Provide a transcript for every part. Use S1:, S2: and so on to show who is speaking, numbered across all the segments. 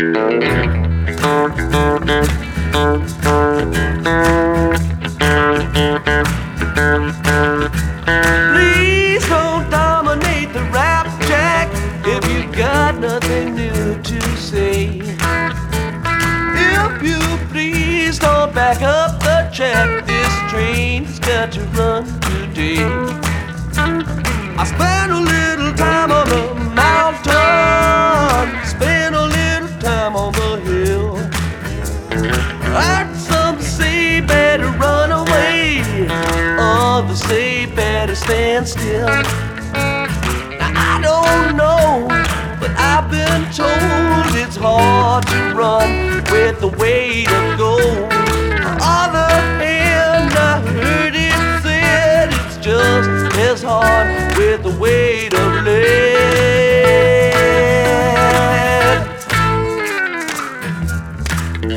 S1: Please don't dominate the rap jack if you got nothing new to say. If you please don't back up the track, this train's got to run today. I spent a little Heard some say better run away, others say better stand still. Now I don't know, but I've been told it's hard to run with the weight of gold. On the other hand, I heard it said it's just as hard with the weight of lead. Who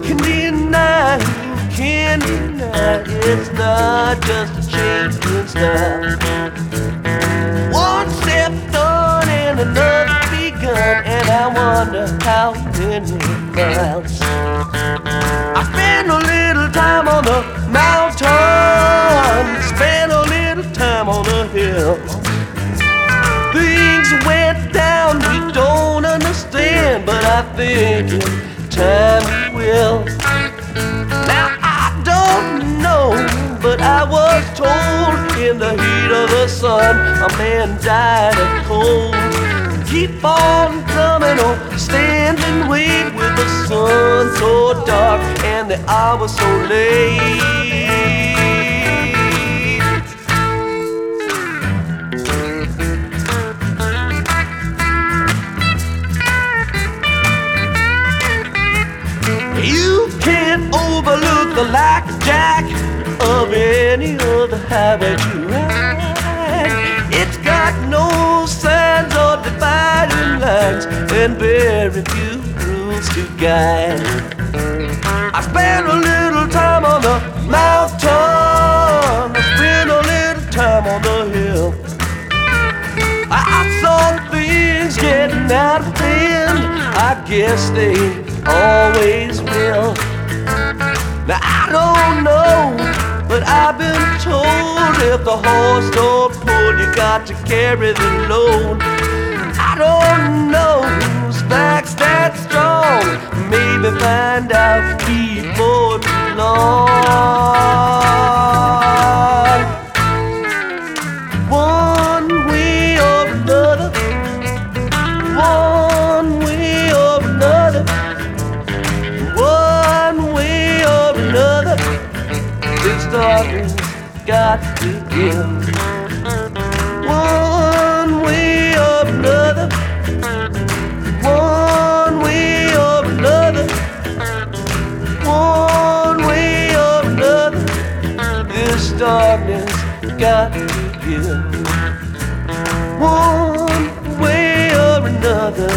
S1: can deny, who can deny it's not just a change in style? One step done and another begun, and I wonder how many miles. Things down we don't understand, but I think in time we will. Now I don't know, but I was told in the heat of the sun a man died of cold. Keep on coming on, stand and wait with the sun so dark and the hour so late. The jack of any other habit you had. It's got no signs or dividing lines and very few rules to guide. I spent a little time on the mountain. I spent a little time on the hill. I, I saw things getting out of hand. I guess they always will. Now I don't know, but I've been told if the horse don't pull, you got to carry the load. I don't know darkness got to give. One way or another, one way or another, one way or another, this darkness got to give. One way or another,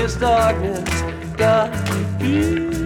S1: this darkness got give.